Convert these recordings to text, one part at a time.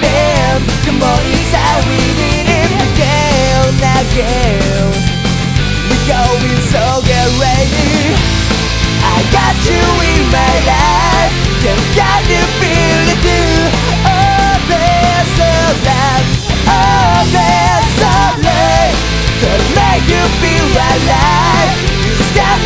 veins Come on inside we it again again We're going so get ready I got you in my life Can feel it too Oh Oh make you feel alive You just got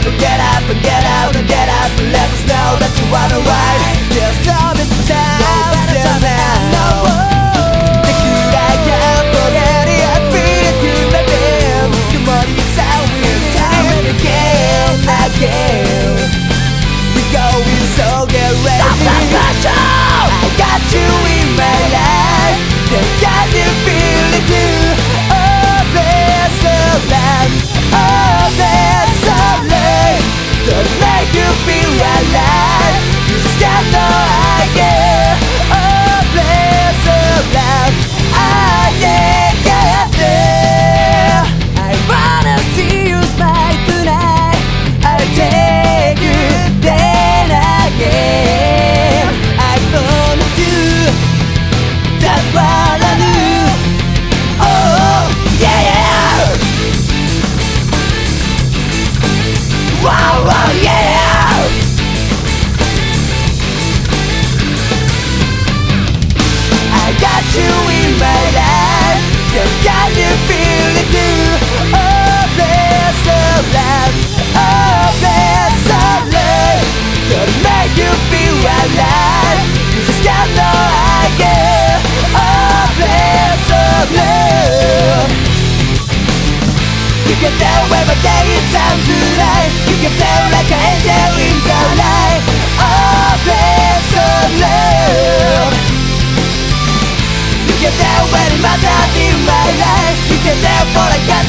get up, get up, get out, get up, let us know that you wanna ride. There's no You can tell when my day is time to lie You can tell like an angel in the light Oh, there's a love You can tell when it matters in my life You can tell for I got